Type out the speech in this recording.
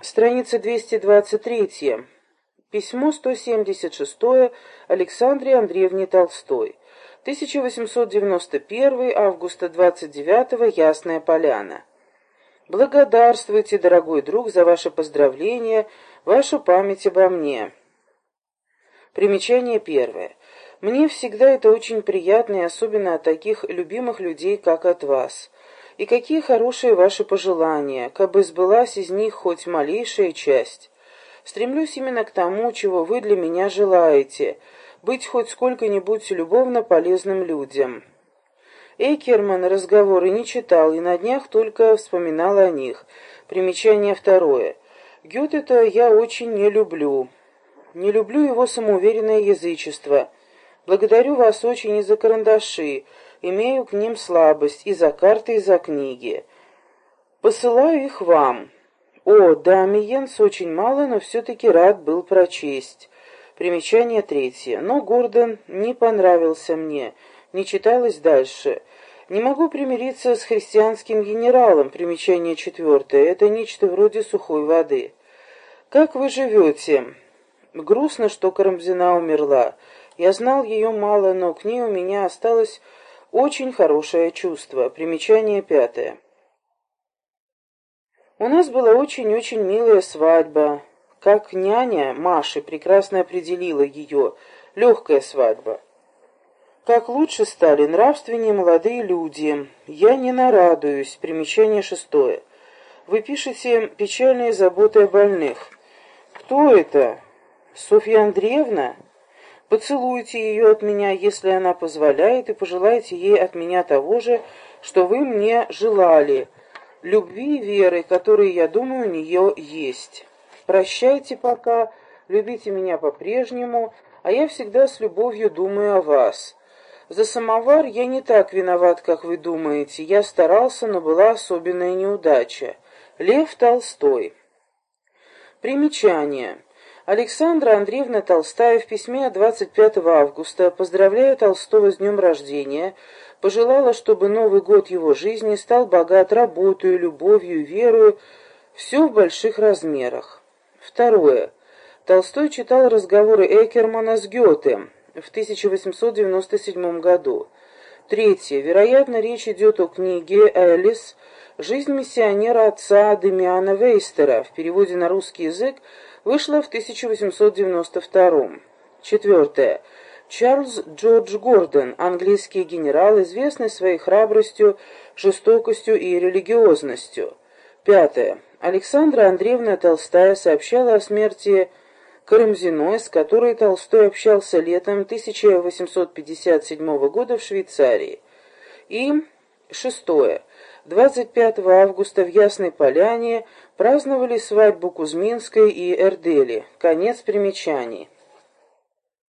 Страница 223. Письмо 176 Александре Андреевне Толстой. 1891 августа 29 Ясная Поляна. Благодарствуйте, дорогой друг, за ваше поздравление, вашу память обо мне. Примечание первое. Мне всегда это очень приятно, и особенно от таких любимых людей, как от вас. И какие хорошие ваши пожелания, кабы сбылась из них хоть малейшая часть. Стремлюсь именно к тому, чего вы для меня желаете, быть хоть сколько-нибудь любовно полезным людям. Эйкерман разговоры не читал и на днях только вспоминал о них. Примечание второе. Гёте-то я очень не люблю. Не люблю его самоуверенное язычество. Благодарю вас очень и за карандаши, имею к ним слабость, и за карты, и за книги. Посылаю их вам. О, да, Миенс очень мало, но все-таки рад был прочесть. Примечание третье. Но Гордон не понравился мне, не читалось дальше. Не могу примириться с христианским генералом. Примечание четвертое. Это нечто вроде сухой воды. Как вы живете? Грустно, что Карамзина умерла. Я знал ее мало, но к ней у меня осталось очень хорошее чувство. Примечание пятое. У нас была очень-очень милая свадьба. Как няня Маши прекрасно определила ее. Легкая свадьба. Как лучше стали нравственнее молодые люди. Я не нарадуюсь. Примечание шестое. Вы пишете «печальные заботы о больных». Кто это? Софья Андреевна? Поцелуйте ее от меня, если она позволяет, и пожелайте ей от меня того же, что вы мне желали. Любви и веры, которые, я думаю, у нее есть. Прощайте пока, любите меня по-прежнему, а я всегда с любовью думаю о вас». За самовар я не так виноват, как вы думаете. Я старался, но была особенная неудача. Лев Толстой. Примечание. Александра Андреевна Толстая в письме 25 августа, поздравляя Толстого с днем рождения, пожелала, чтобы Новый год его жизни стал богат работой, любовью, верою, все в больших размерах. Второе. Толстой читал разговоры Экермана с Гёте в 1897 году. Третье. Вероятно, речь идет о книге «Элис. Жизнь миссионера отца Демиана Вейстера». В переводе на русский язык вышла в 1892. Четвертое. Чарльз Джордж Гордон, английский генерал, известный своей храбростью, жестокостью и религиозностью. Пятое. Александра Андреевна Толстая сообщала о смерти Карамзиной, с которой Толстой общался летом 1857 года в Швейцарии. И шестое. 25 августа в Ясной Поляне праздновали свадьбу Кузьминской и Эрдели. Конец примечаний.